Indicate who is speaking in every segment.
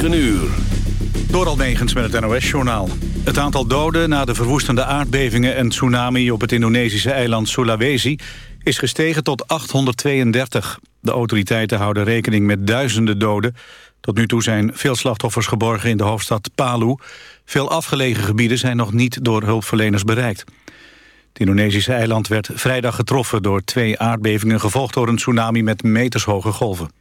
Speaker 1: 9 uur.
Speaker 2: Door Almegens met het NOS-journaal. Het aantal doden na de verwoestende aardbevingen en tsunami... op het Indonesische eiland Sulawesi is gestegen tot 832. De autoriteiten houden rekening met duizenden doden. Tot nu toe zijn veel slachtoffers geborgen in de hoofdstad Palu. Veel afgelegen gebieden zijn nog niet door hulpverleners bereikt. Het Indonesische eiland werd vrijdag getroffen door twee aardbevingen... gevolgd door een tsunami met metershoge golven.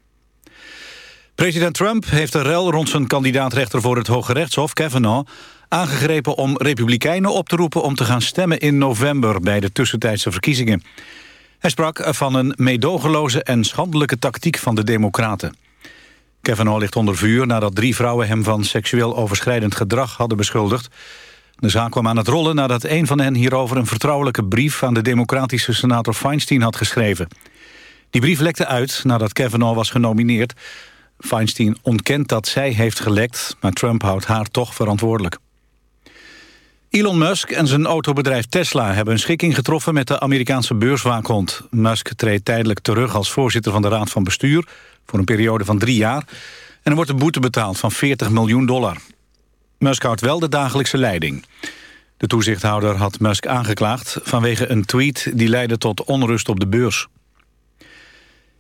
Speaker 2: President Trump heeft de rel rond zijn kandidaatrechter voor het Hoge Rechtshof, Kavanaugh, aangegrepen om republikeinen op te roepen om te gaan stemmen in november bij de tussentijdse verkiezingen. Hij sprak van een meedogenloze en schandelijke tactiek van de democraten. Kavanaugh ligt onder vuur nadat drie vrouwen hem van seksueel overschrijdend gedrag hadden beschuldigd. De zaak kwam aan het rollen nadat een van hen hierover een vertrouwelijke brief aan de democratische senator Feinstein had geschreven. Die brief lekte uit nadat Kavanaugh was genomineerd. Feinstein ontkent dat zij heeft gelekt, maar Trump houdt haar toch verantwoordelijk. Elon Musk en zijn autobedrijf Tesla hebben een schikking getroffen met de Amerikaanse beurswaakhond. Musk treedt tijdelijk terug als voorzitter van de Raad van Bestuur voor een periode van drie jaar. En er wordt een boete betaald van 40 miljoen dollar. Musk houdt wel de dagelijkse leiding. De toezichthouder had Musk aangeklaagd vanwege een tweet die leidde tot onrust op de beurs.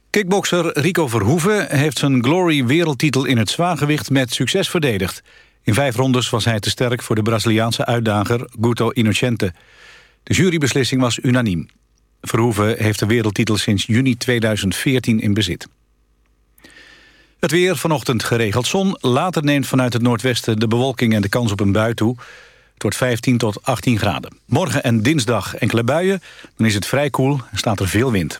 Speaker 2: Kickbokser Rico Verhoeven heeft zijn Glory wereldtitel in het zwaargewicht met succes verdedigd. In vijf rondes was hij te sterk voor de Braziliaanse uitdager Guto Innocente. De jurybeslissing was unaniem. Verhoeven heeft de wereldtitel sinds juni 2014 in bezit. Het weer, vanochtend geregeld zon. Later neemt vanuit het noordwesten de bewolking en de kans op een bui toe. Het wordt 15 tot 18 graden. Morgen en dinsdag enkele buien. Dan is het vrij koel en staat er veel wind.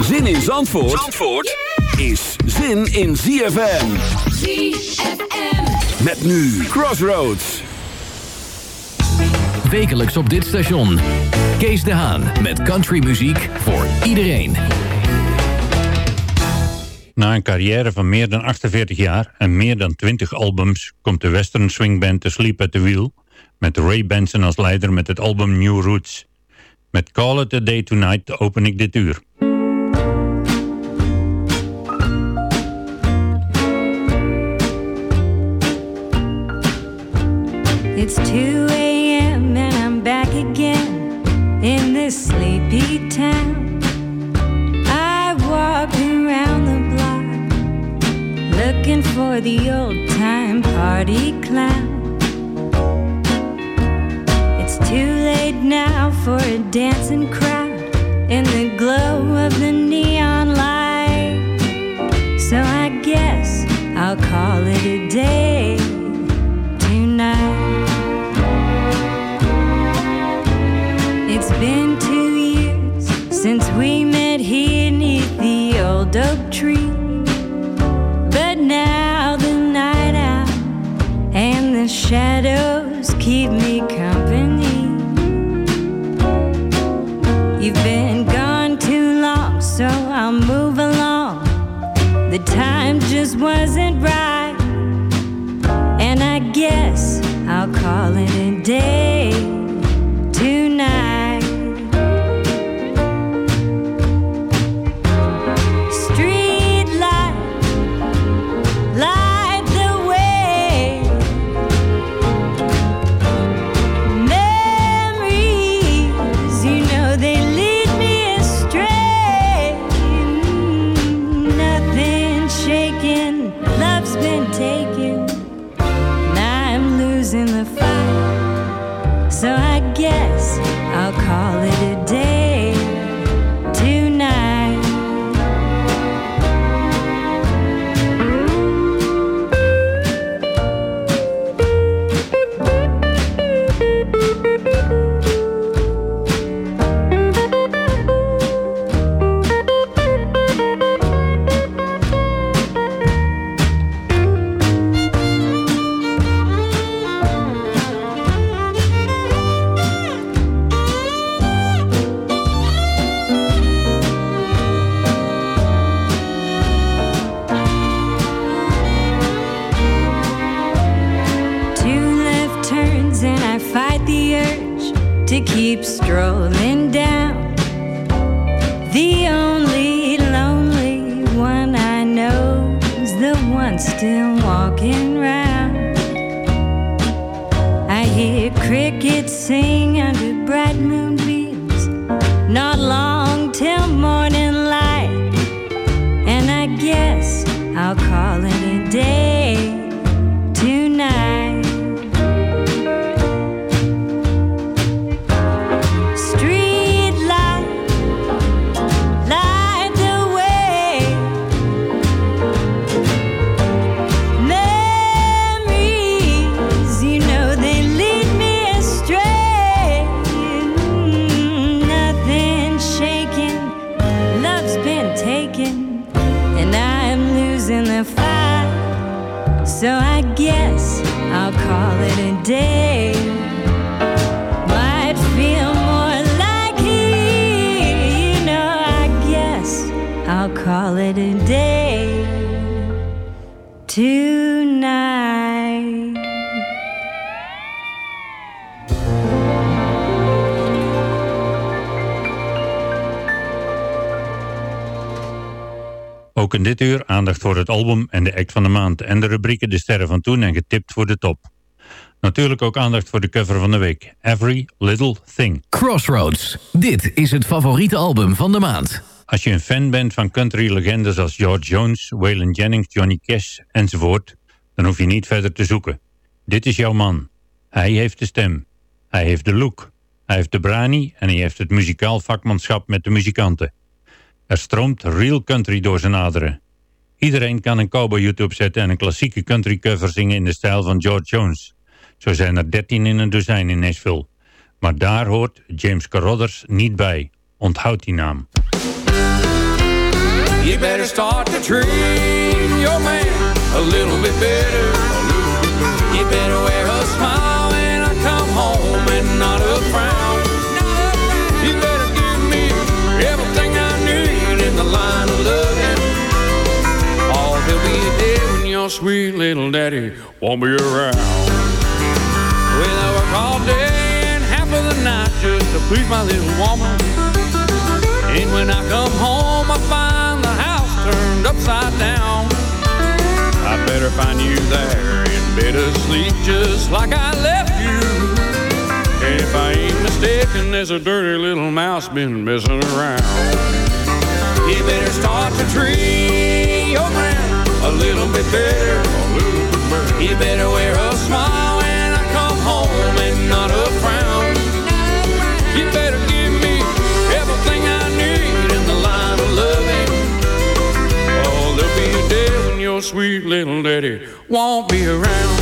Speaker 1: Zin in Zandvoort, Zandvoort is zin in ZFM.
Speaker 3: ZFM.
Speaker 1: Met nu Crossroads.
Speaker 4: Wekelijks op dit station. Kees de Haan met countrymuziek voor iedereen.
Speaker 5: Na een carrière van meer dan 48 jaar en meer dan 20 albums... komt de western swingband The Sleep at the Wheel... met Ray Benson als leider met het album New Roots... Met Call It A Day Tonight open ik dit uur.
Speaker 6: It's 2 a.m. and I'm back again in this sleepy town. I walk around the block looking for the old time party clown. For a dancing crowd in the glow of the neon light. So I guess I'll call it a day tonight. It's been two years since we met here neath the old oak tree. Just wasn't right, and I guess I'll call it a day
Speaker 5: aandacht voor het album en de act van de maand en de rubrieken De Sterren van Toen en Getipt voor de Top. Natuurlijk ook aandacht voor de cover van de week, Every Little Thing.
Speaker 4: Crossroads. Dit is het favoriete album van de maand.
Speaker 5: Als je een fan bent van country-legendes als George Jones, Waylon Jennings, Johnny Cash enzovoort, dan hoef je niet verder te zoeken. Dit is jouw man. Hij heeft de stem. Hij heeft de look. Hij heeft de brani en hij heeft het muzikaal vakmanschap met de muzikanten. Er stroomt real country door zijn aderen. Iedereen kan een cowboy YouTube zetten en een klassieke country cover zingen in de stijl van George Jones. Zo zijn er 13 in een dozijn in Nashville. Maar daar hoort James Carruthers niet bij. Onthoud die naam.
Speaker 3: Better start your man a little bit better. Better. Come home and not. Your sweet little daddy won't be around. Well, I work all day and half of the night just to please my little woman. And when I come home, I find the house turned upside down. I better find you there in bed asleep just like I left you. And if I ain't mistaken, there's a dirty little mouse been messing around. You better start to treat your a little bit better. You better wear a smile when I come home and not a frown. You better give me everything I need in the line of loving. Oh, there'll be a day when your sweet little daddy won't be around.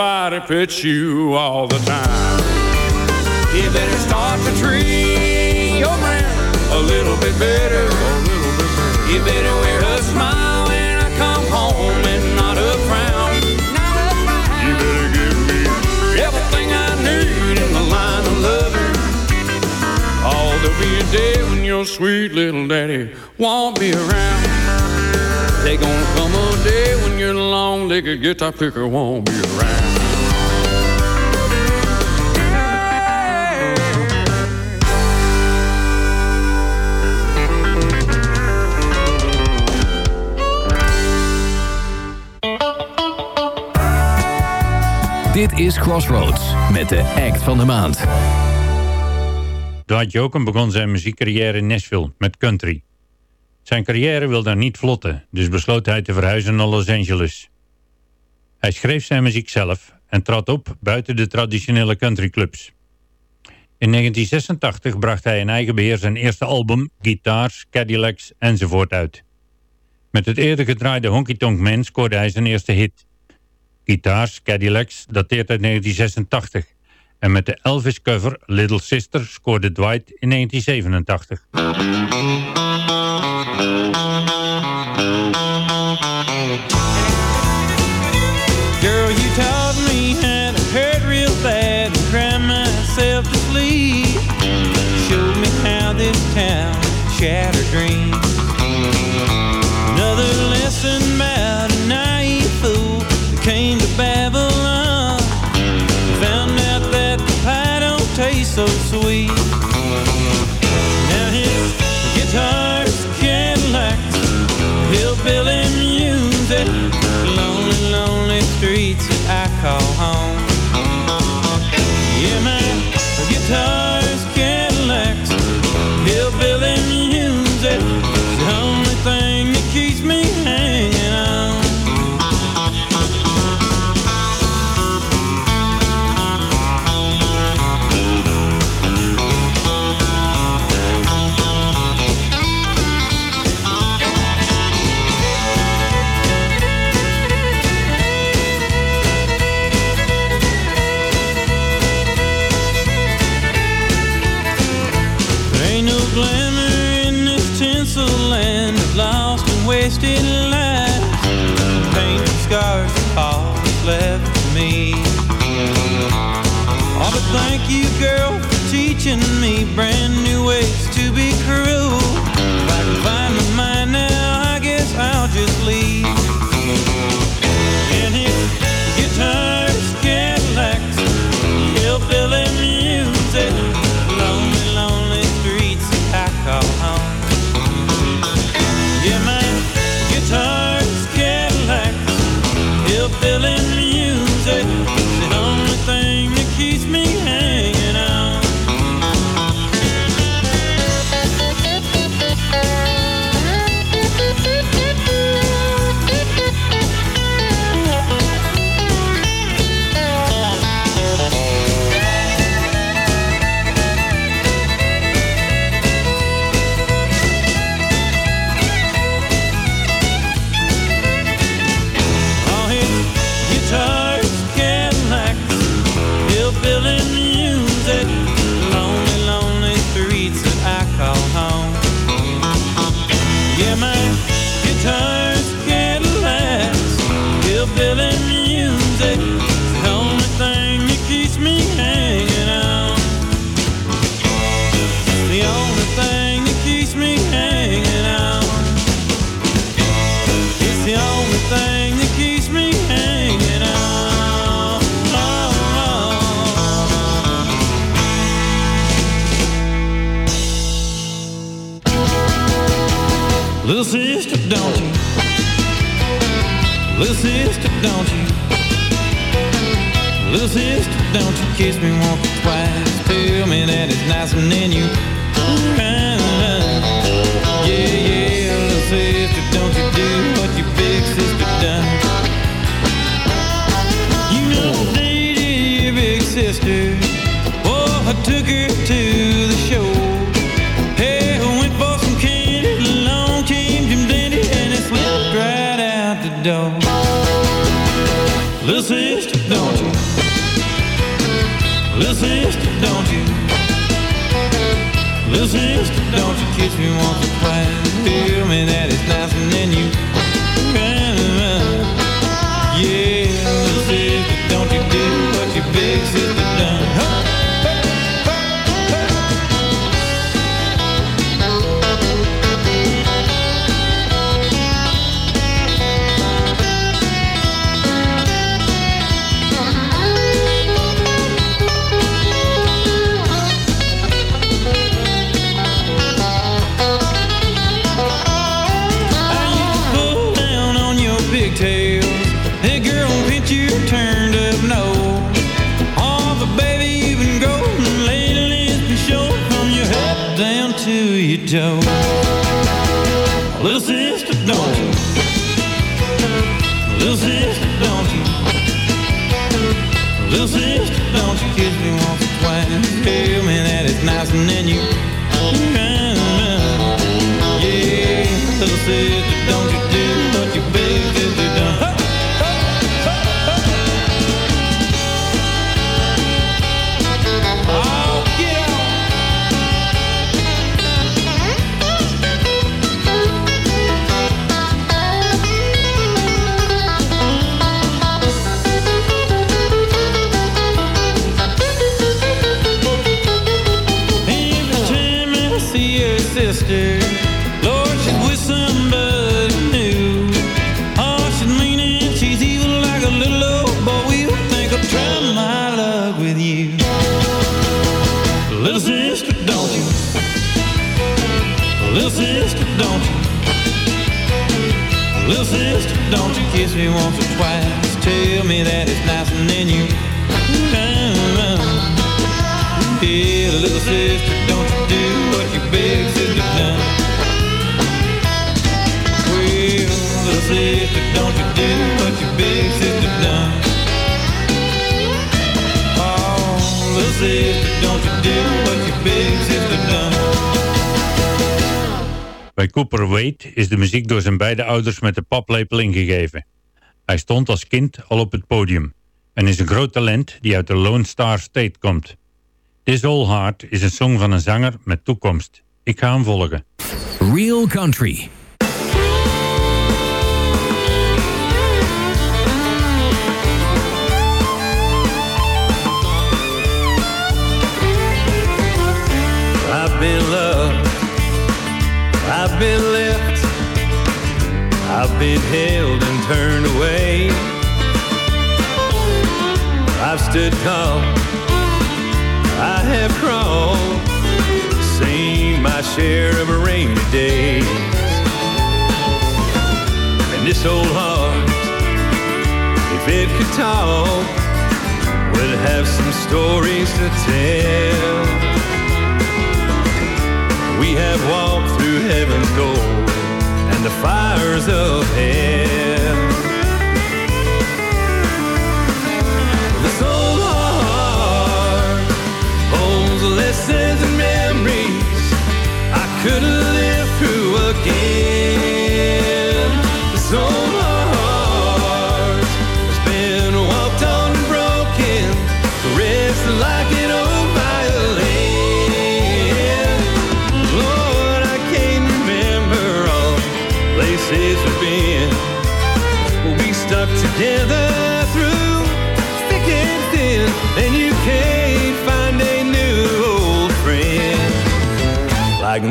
Speaker 3: Everybody pets you all the time. You better start to treat your man a little bit better. A little bit better. You better wear a smile when I come home and not a frown. You better give me everything I need in the line of loving. Oh, there'll be a day when your sweet little daddy won't be around. There's gonna come a day when your long-legged guitar picker won't be around.
Speaker 4: Dit is Crossroads met de act van de maand.
Speaker 5: Dwight Jokum begon zijn muziekcarrière in Nashville met country. Zijn carrière wilde daar niet vlotten, dus besloot hij te verhuizen naar Los Angeles. Hij schreef zijn muziek zelf en trad op buiten de traditionele countryclubs. In 1986 bracht hij in eigen beheer zijn eerste album, Guitars, Cadillacs enzovoort uit. Met het eerder gedraaide Honky Tonk Man scoorde hij zijn eerste hit.
Speaker 7: Gitaars Cadillacs dateert uit 1986. En met de Elvis-cover Little Sister scoorde Dwight in 1987.
Speaker 8: Yeah, little sister, don't you do what your big sister done.
Speaker 9: Well, little sister, don't you do what your big sister done. Oh, little sister, don't you do what your big sister done.
Speaker 5: Bij Cooper Wade is de muziek door zijn beide ouders met de paplepel ingegeven. Hij stond als kind al op het podium en is een groot talent die uit de Lone Star State komt. This Old Heart is een song van een zanger met toekomst. Ik ga hem volgen.
Speaker 10: Real Country.
Speaker 9: I've been loved, I've been left, I've been held and turned away. I've stood tall, I have crawled, seen my share of rainy days. And this old heart, if it could talk, would have some stories to tell. We have walked through heaven's door and the fires of hell.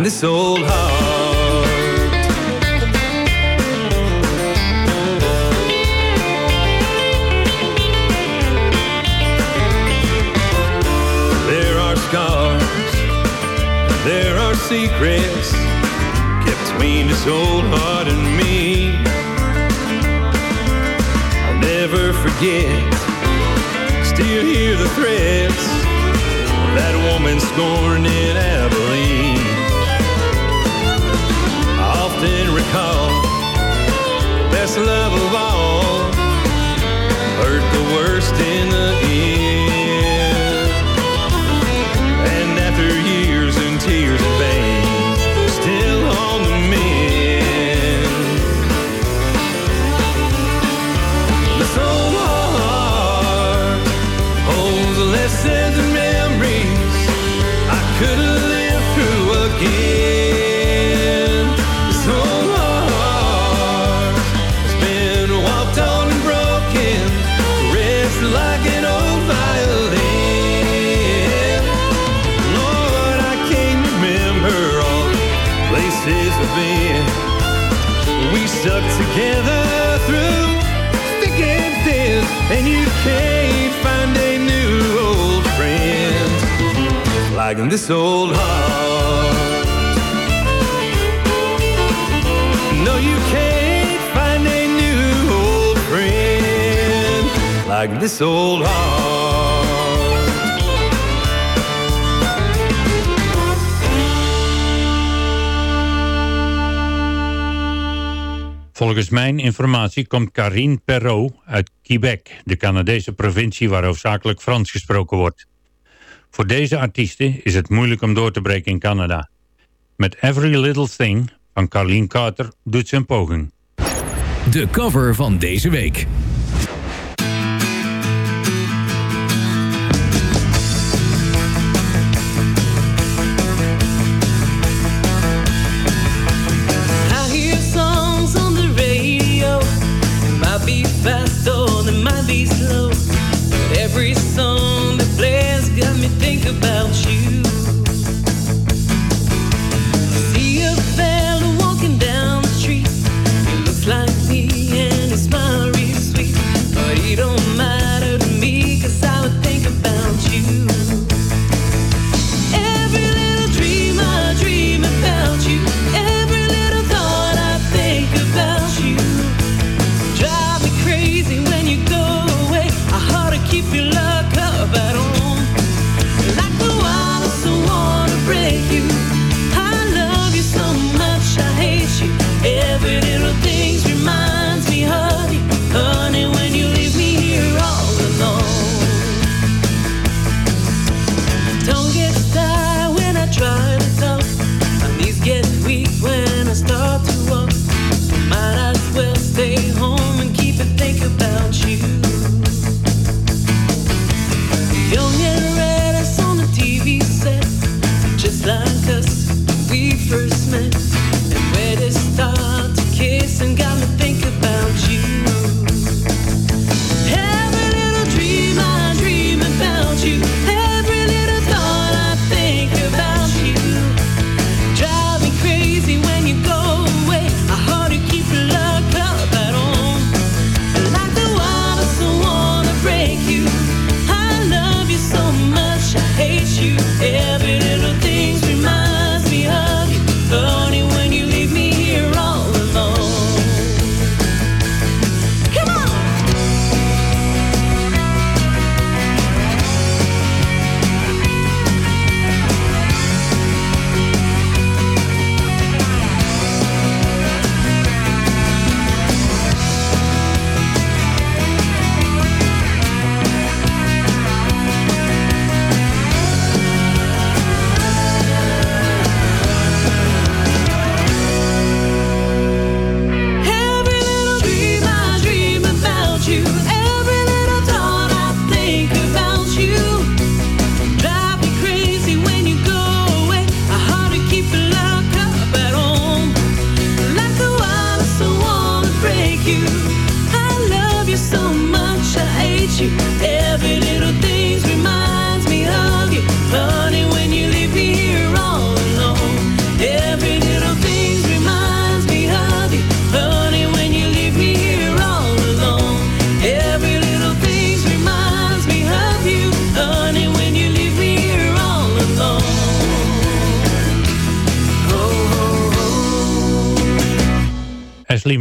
Speaker 9: This old heart. There are scars, there are secrets kept between this old heart and me. I'll never forget, still hear the threats that woman scorned in Abilene. The best love of all hurt the worst in the end. This old heart. No, you can't find a new old like this old heart.
Speaker 5: Volgens mijn informatie komt Karine Perrault uit Quebec, de Canadese provincie waar hoofdzakelijk Frans gesproken wordt. Voor deze artiesten is het moeilijk om door te breken in Canada. Met Every Little Thing van Carlene Carter doet ze een poging.
Speaker 10: De cover van deze week.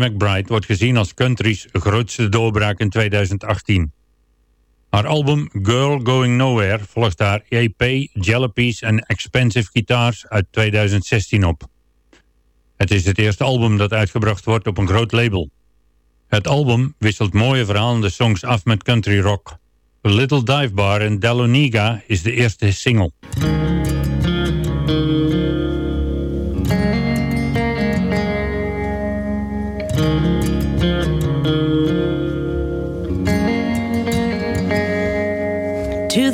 Speaker 5: McBride wordt gezien als country's grootste doorbraak in 2018. Haar album Girl Going Nowhere volgt haar EP Jalapees en Expensive Guitars uit 2016 op. Het is het eerste album dat uitgebracht wordt op een groot label. Het album wisselt mooie verhalende songs af met country rock. A Little Dive Bar in Dahlonega is de eerste single.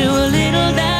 Speaker 11: to a little dive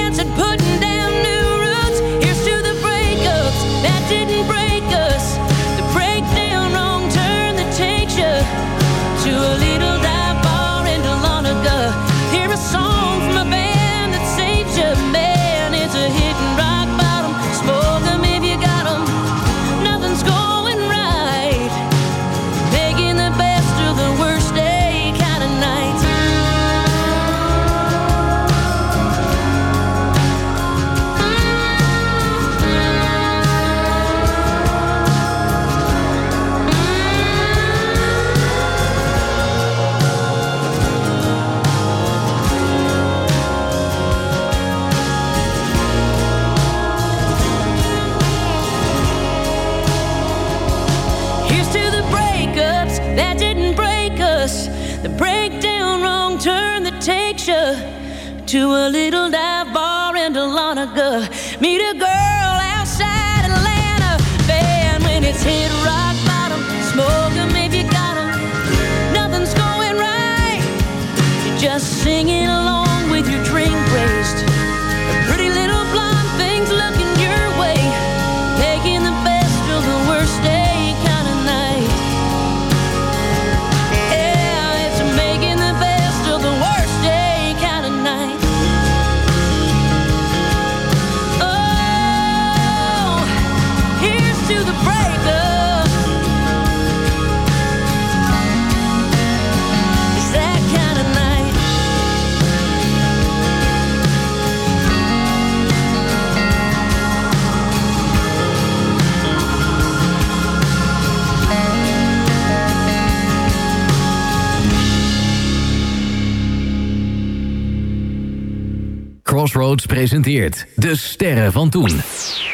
Speaker 4: Presenteert De Sterren van Toen.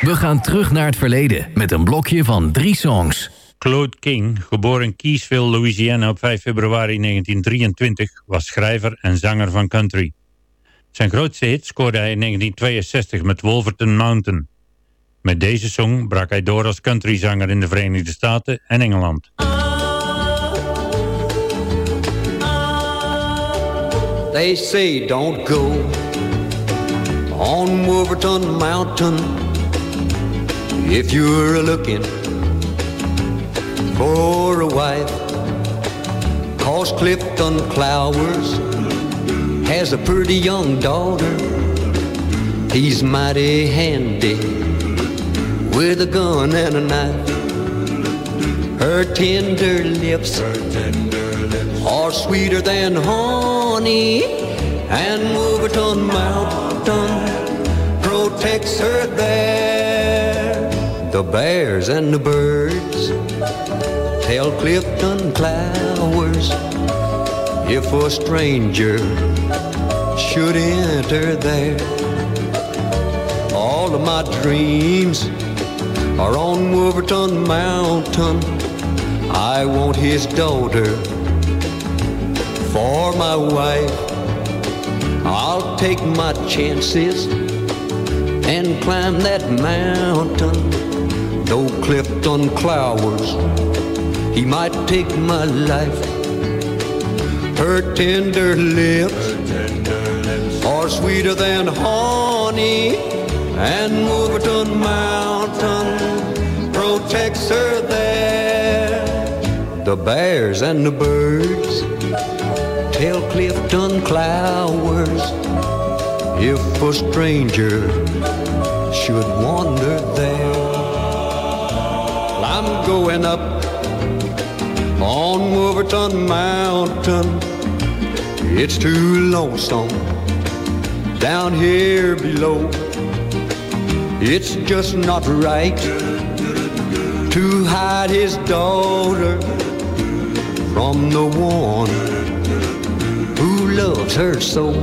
Speaker 4: We gaan terug naar het verleden met een blokje van drie songs.
Speaker 5: Claude King, geboren in Keysville, Louisiana op 5 februari 1923, was schrijver en zanger van country. Zijn grootste hit scoorde hij in 1962 met Wolverton Mountain. Met deze song brak hij door als countryzanger in de Verenigde Staten en Engeland.
Speaker 9: They say don't go on Wolverton Mountain if you're a looking for a wife. Cause Clifton Clowers has a pretty young daughter. He's mighty handy with a gun and a knife. Her tender lips, are sweeter than honey, and Wolverton Mountain protects her there. The bears and the birds tell Clifton Clowers if a stranger should enter there. All of my dreams are on Wolverton Mountain. I want his daughter for my wife. I'll take my chances and climb that mountain. Though Clifton Clowers, he might take my life. Her tender lips are sweeter than honey, and Wolverton Mountain protects her there. The bears and the birds tell Clifton Clowers if a stranger should wander there. Well, I'm going up on Wolverton Mountain. It's too lonesome down here below. It's just not right to hide his daughter from the one loves her so.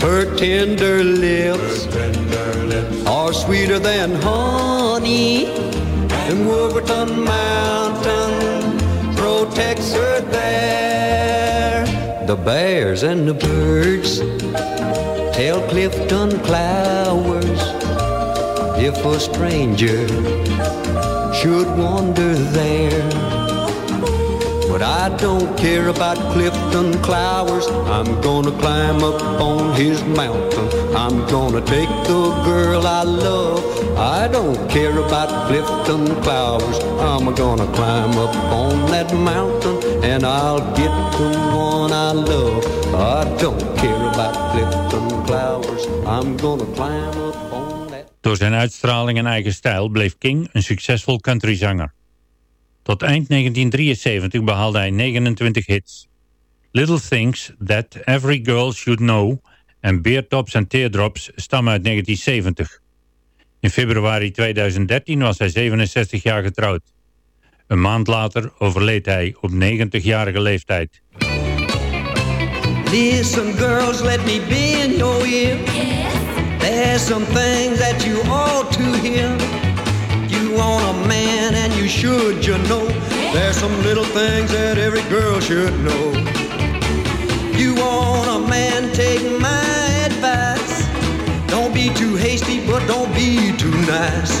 Speaker 9: Her tender lips are sweeter than honey, and Wolverton Mountain protects her there. The bears and the birds tell Clifton Clowers if a stranger should wander there. But I don't care about Clifton Clowers. I'm gonna climb up on his mountain. I'm gonna take the girl I love. I don't care about Clifton Clowers. I'm gonna climb up on that mountain and I'll get the one I love. I don't care about Clifton Clowers. I'm gonna climb up on that.
Speaker 5: Door zijn uitstraling en eigen stijl bleef King een succesvol countryzanger. Tot eind 1973 behaalde hij 29 hits. Little Things That Every Girl Should Know en Beertops and Teardrops stammen uit 1970. In februari 2013 was hij 67 jaar getrouwd. Een maand later overleed hij op 90-jarige leeftijd.
Speaker 9: Listen, girls, let me be in your ear. There's some things that you ought to hear. There's some little things that every girl should know. You want a man, take my advice. Don't be too hasty, but don't be too nice.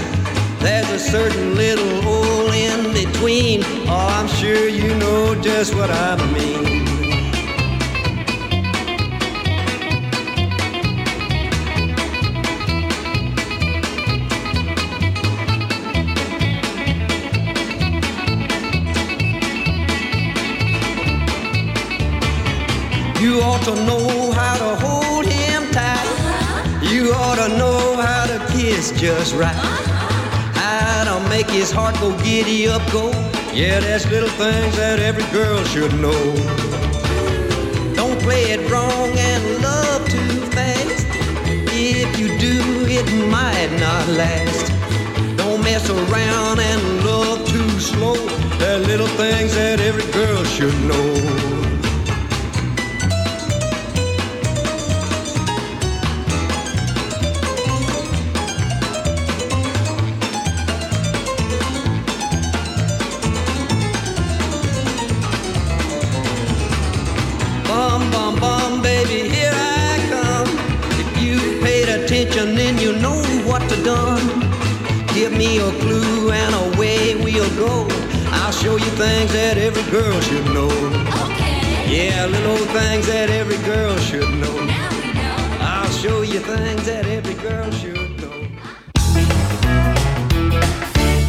Speaker 9: There's a certain little hole in between. Oh, I'm sure you know just what I mean. To know how to hold him tight. Uh-huh. You ought to know how to kiss just right. Uh-huh. How to make his heart go giddy up, go. Yeah, there's little things that every girl should know. Don't play it wrong and love too fast. If you do, it might not last. Don't mess around and love too slow. There are little things that every girl should know.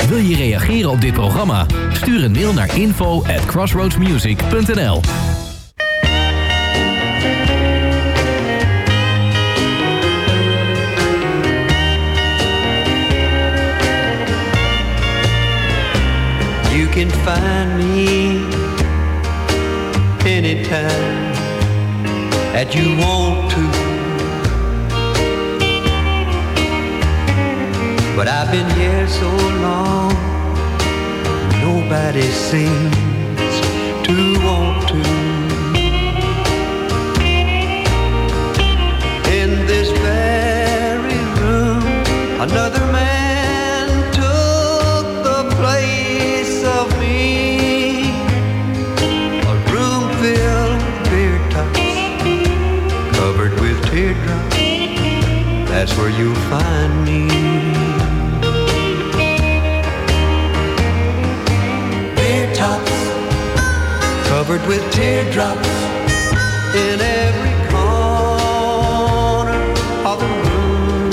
Speaker 4: Wil je reageren op dit programma? Stuur een mail naar info at crossroadsmusic.nl
Speaker 9: You can find me you I've been here so long, nobody seems to want to. In this very room, another man took the place of me. A room filled with beer tops, covered with teardrops. That's where you'll find me. Covered with teardrops in every corner of the room.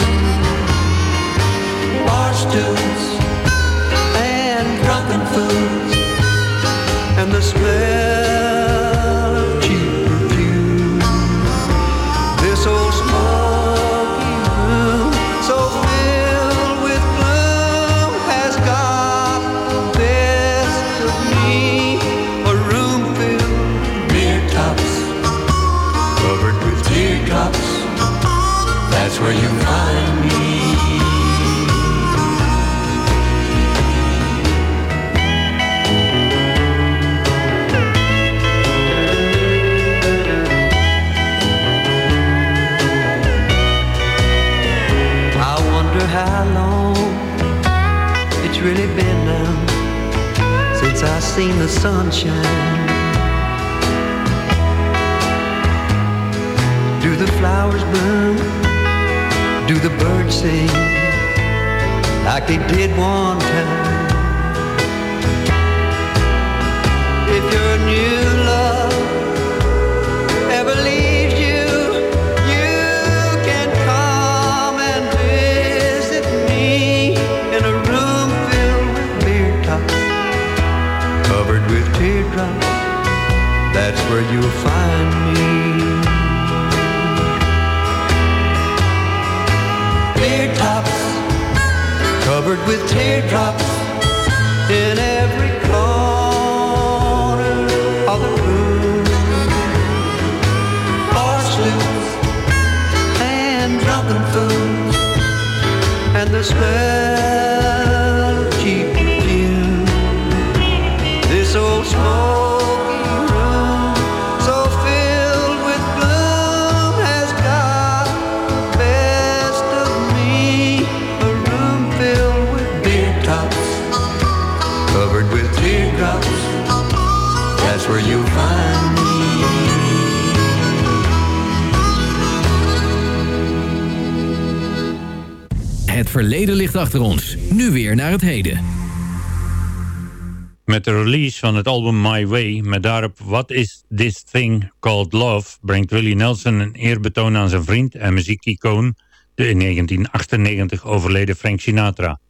Speaker 9: Bar stools and drunken fools and the smell really been now since I seen the sunshine. Do the flowers bloom? Do the birds sing like they did one time? If your new That's where you'll find me. Beer tops, covered with teardrops in every corner of the room. Stools and drunken fools and the smell
Speaker 4: verleden ligt achter ons. Nu weer naar het heden.
Speaker 5: Met de release van het album My Way, met daarop What Is This Thing Called Love, brengt Willie Nelson een eerbetoon aan zijn vriend en muziekicoon, de in 1998 overleden Frank Sinatra.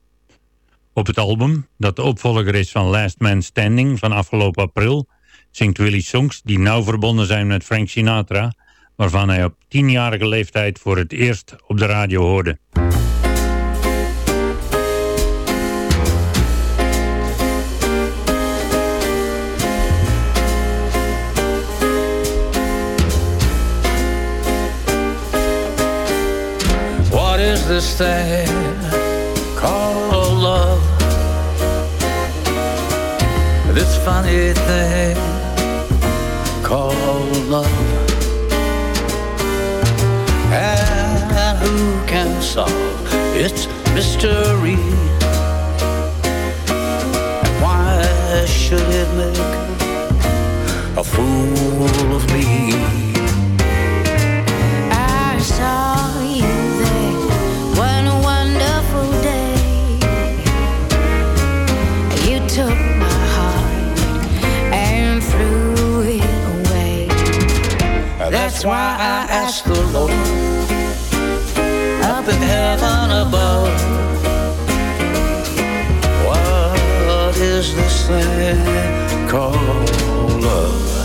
Speaker 5: Op het album, dat de opvolger is van Last Man Standing van afgelopen april, zingt Willie songs die nauw verbonden zijn met Frank Sinatra, waarvan hij op tienjarige leeftijd voor het eerst op de radio hoorde.
Speaker 3: This thing called love? This funny thing called love. And who can solve its mystery? Why should it make a fool of me? Why I ask the Lord up in heaven above. What is this thing called love?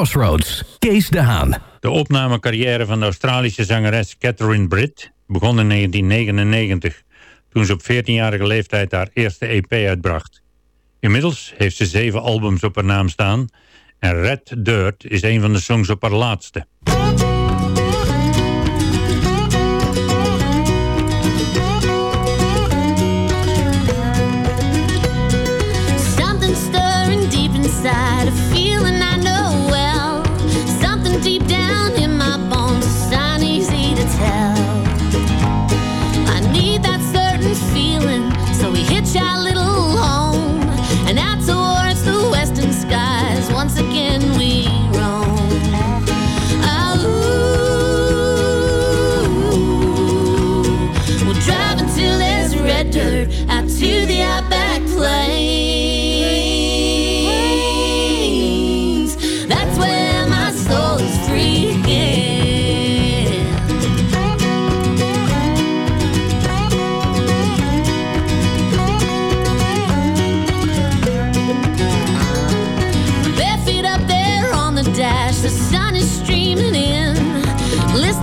Speaker 4: Crossroads, Kees de Haan.
Speaker 5: De opnamecarrière van de Australische zangeres Catherine Britt begon in 1999, toen ze op 14-jarige leeftijd haar eerste EP uitbracht. Inmiddels heeft ze zeven albums op haar naam staan en Red Dirt is een van de songs op haar laatste.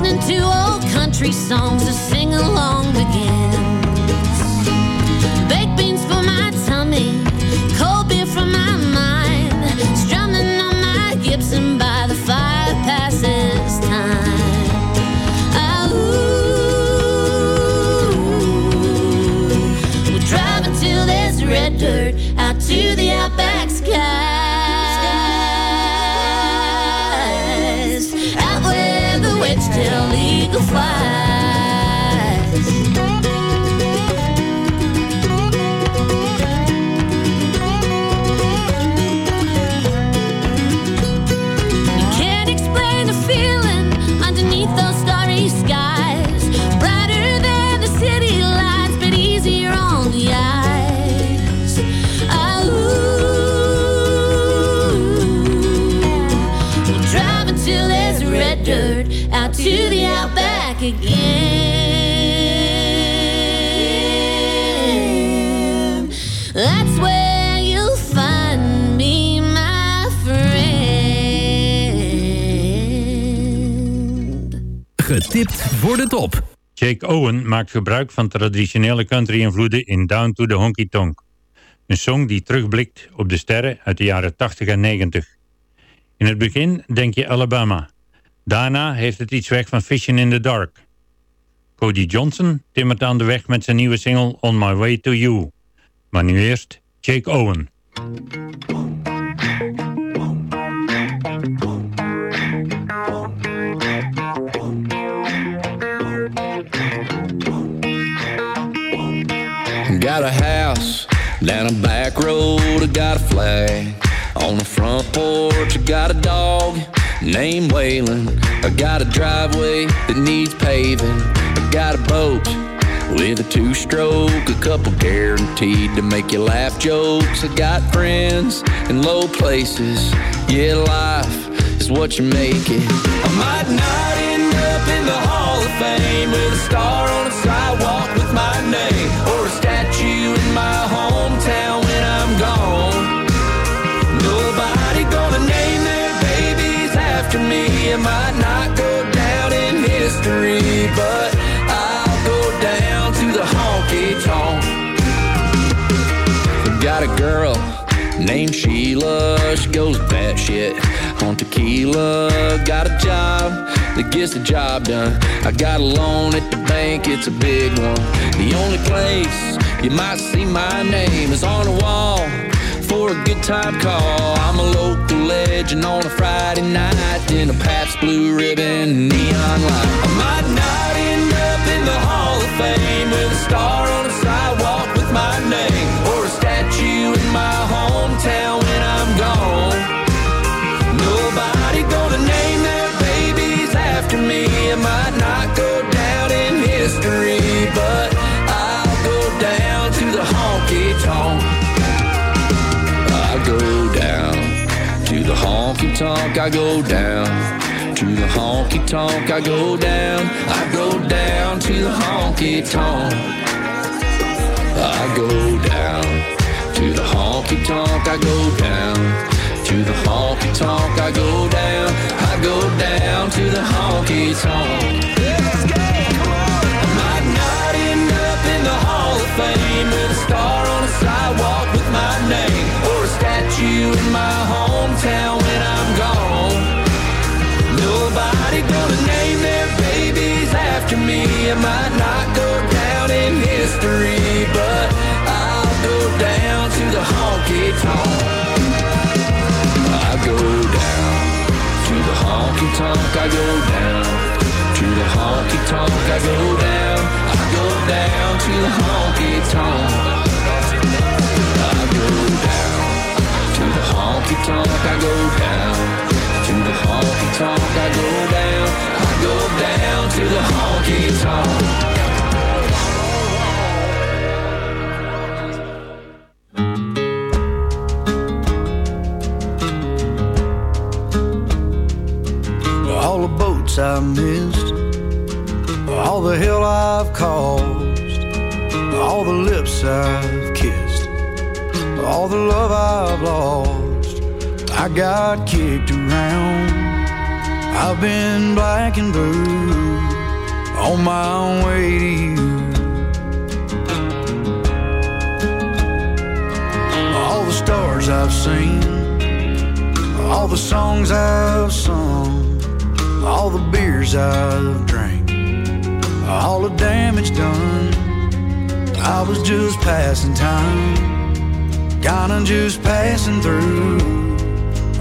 Speaker 11: Listening to old country songs, the sing along begins. Baked beans for my tummy, cold beer for my mind. Strumming on my Gibson by the fire passes time. Ah, ooh. We'll drive until there's red dirt out to the outback wedge-tailed again. That's where you'll find me, my friend.
Speaker 4: Getipt voor de top.
Speaker 5: Jake Owen maakt gebruik van traditionele country-invloeden in Down to the Honky Tonk. Een song die terugblikt op de sterren uit de jaren 80 en 90. In het begin denk je Alabama. Daarna heeft het iets weg van Fishing in the Dark. Cody Johnson timmert aan de weg met zijn nieuwe single On My Way to You. Maar nu eerst Jake Owen.
Speaker 12: Got a house down a back road, I got a flag. On the front porch, got a dog named Waylon. I got a driveway that needs paving. I got a boat with a two stroke, a couple guaranteed to make you laugh jokes. I got friends in low places. Yeah, life is what you make it. I might not end up in the Hall of Fame with a star on a sidewalk with my name It might not go down in history, but I'll go down to the honky tonk. Got a girl named Sheila. She goes batshit on tequila. Got a job that gets the job done. I got a loan at the bank, it's a big one. The only place you might see my name is on the wall for a good time call. I'm a local legend on a Friday night in a Pabst Blue Ribbon neon light. I might not end up in the Hall of Fame with a star on a sidewalk tonk, I go down. To the honky tonk, I go down. I go down to the honky tonk. I go down to the honky tonk, I go down. To the honky tonk, I go down. I go down to the honky tonk. History, but I'll go down to the honky tonk. I go down to the honky tonk. I go down to the honky tonk. I go down. I go down to the honky tonk. I go down to the honky tonk. I go down to the honky tonk. I go down. I go down to the honky tonk.
Speaker 13: Missed, all the hell I've caused, all the lips I've kissed, all the love I've lost. I got kicked around, I've been black and blue on my way to you. All the stars I've seen, all the songs I've sung beers I've drank, all the damage done. I was just passing time, kinda just passing through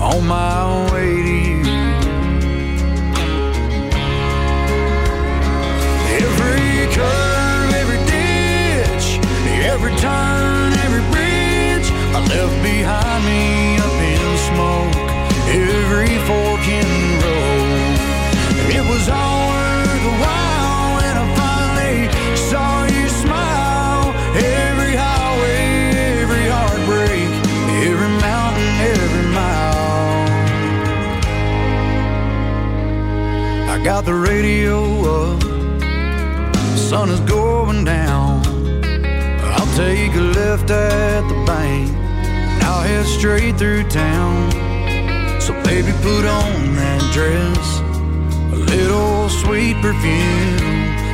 Speaker 13: on my way to you.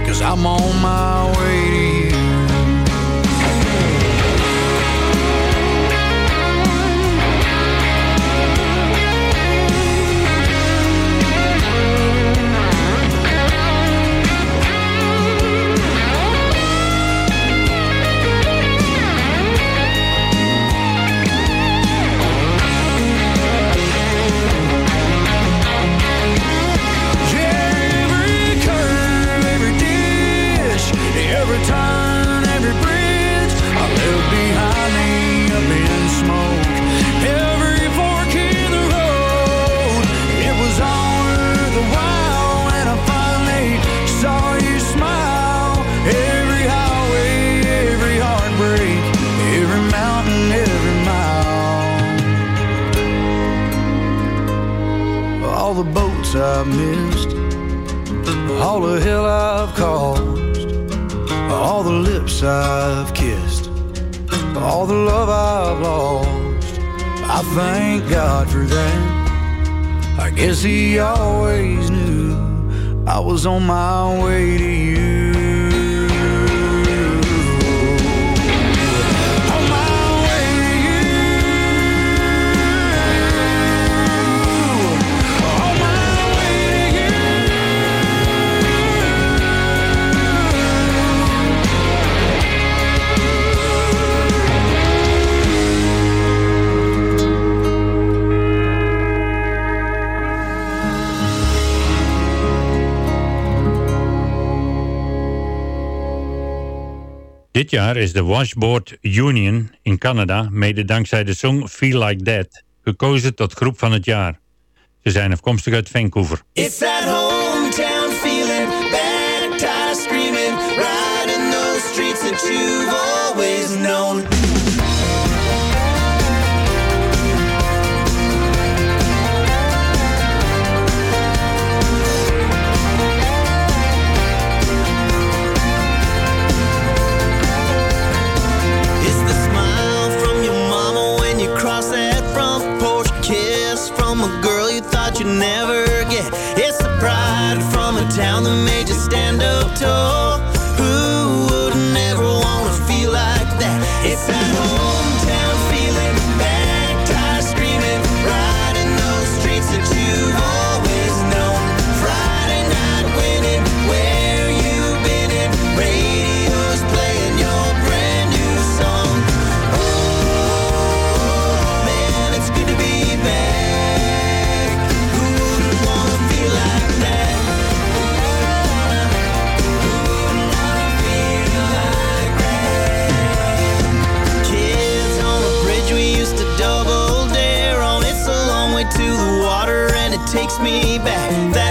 Speaker 13: Cause I'm on my way to I was on my way to you.
Speaker 5: Dit jaar is de Washboard Union in Canada, mede dankzij de song Feel Like That, gekozen tot groep van het jaar. Ze zijn afkomstig uit Vancouver.
Speaker 14: Feeling, screaming, streets always. told takes me back.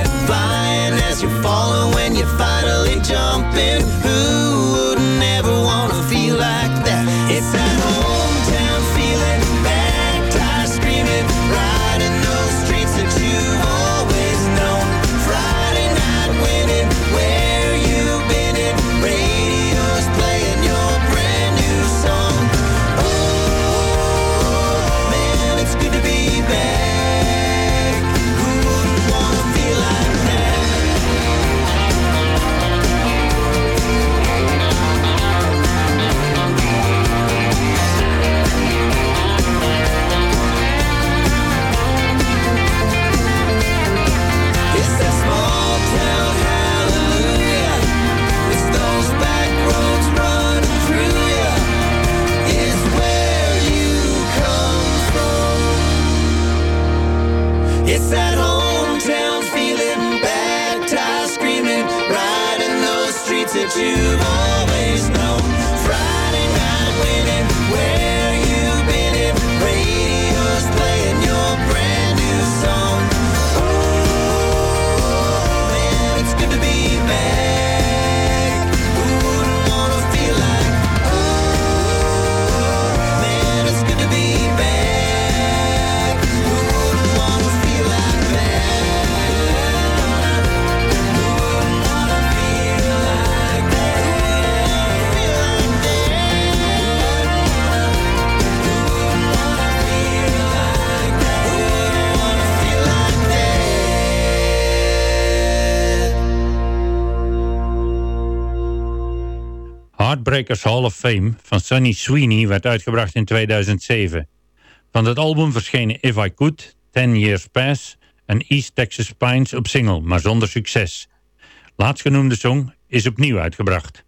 Speaker 5: Heartbreakers Hall of Fame van Sonny Sweeney werd uitgebracht in 2007. Van dat album verschenen If I Could, Ten Years Pass en East Texas Pines op single, maar zonder succes. Laatstgenoemde song is opnieuw uitgebracht.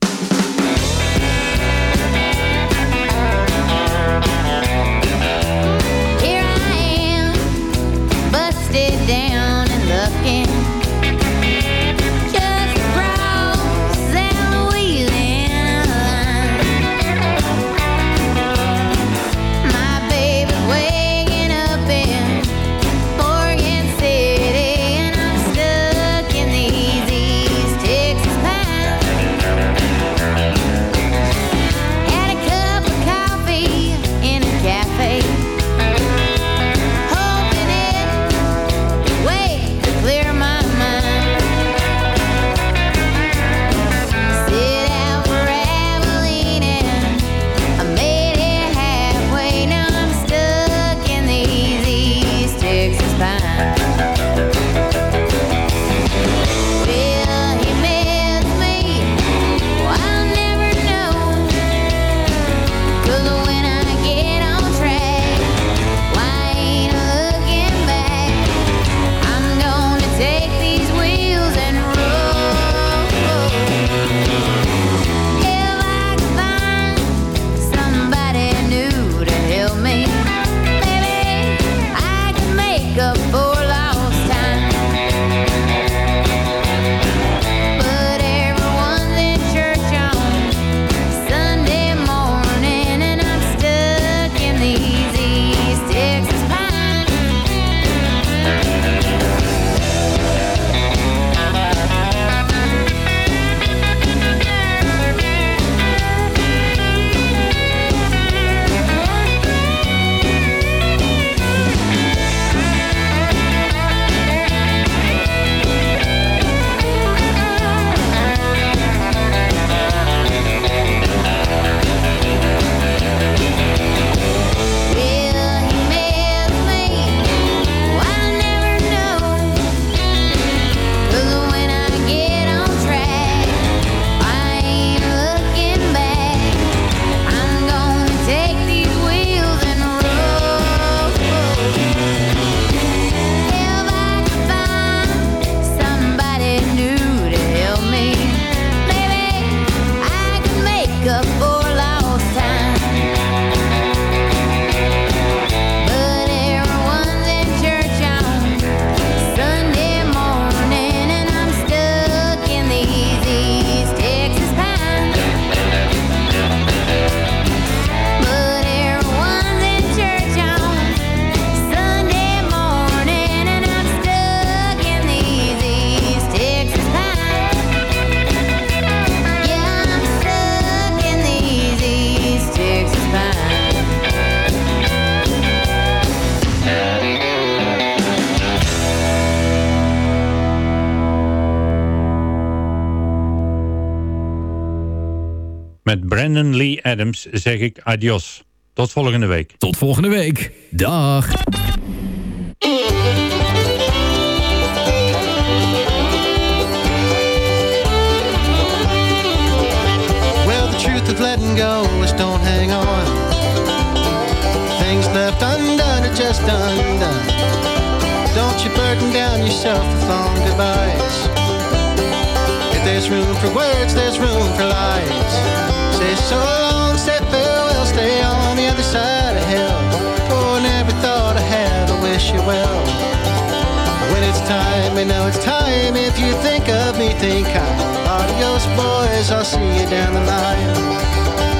Speaker 5: Brandon Lee Adams zeg ik adios. Tot volgende week.
Speaker 4: Tot volgende week. Dag.
Speaker 15: Well, the truth of letting go is don't hang on. Things left undone are just undone. Don't you burden down yourself with long goodbyes. If there's room for words, there's room for lies. Say so long, say farewell, stay on the other side of hell. Oh, never thought I had, I wish you well. When it's time, you know it's time. If you think of me, think I'm adios, boys. I'll see you down the line.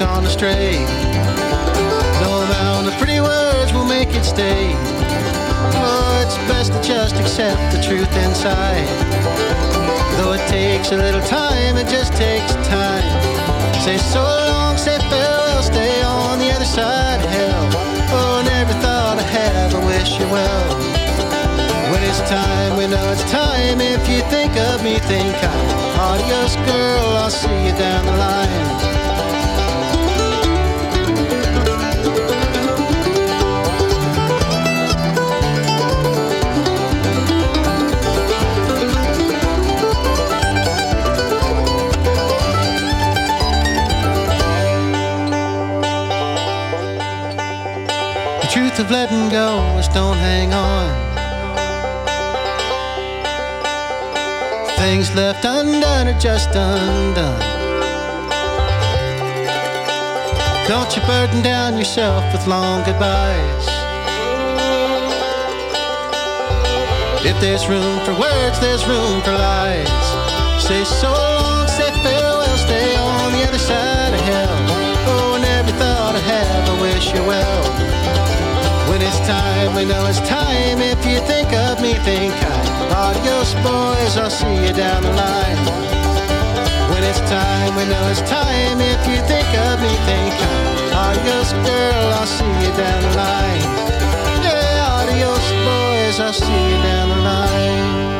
Speaker 15: Gone astray, no amount of pretty words will make it stay. Oh, it's best to just accept the truth inside. Though it takes a little time, it just takes time. Say so long, say farewell, stay on the other side of hell. Oh, never thought I had, I wish you well. When it's time, we know it's time. If you think of me, think I'm adios, girl. I'll see you down the line. Of letting go is don't hang on. Things left undone are just undone. Don't you burden down yourself with long goodbyes. If there's room for words, there's room for lies. Say so long, say farewell, stay on the other side of hell. Oh, I never thought I had, I wish you well. Time, we know it's time. If you think of me, think I'm adios, boys. I'll see you down the line. When it's time, we know it's time. If you think of me, think I'm adios, girl. I'll see you down the line. Yeah, adios, boys. I'll see you down the line.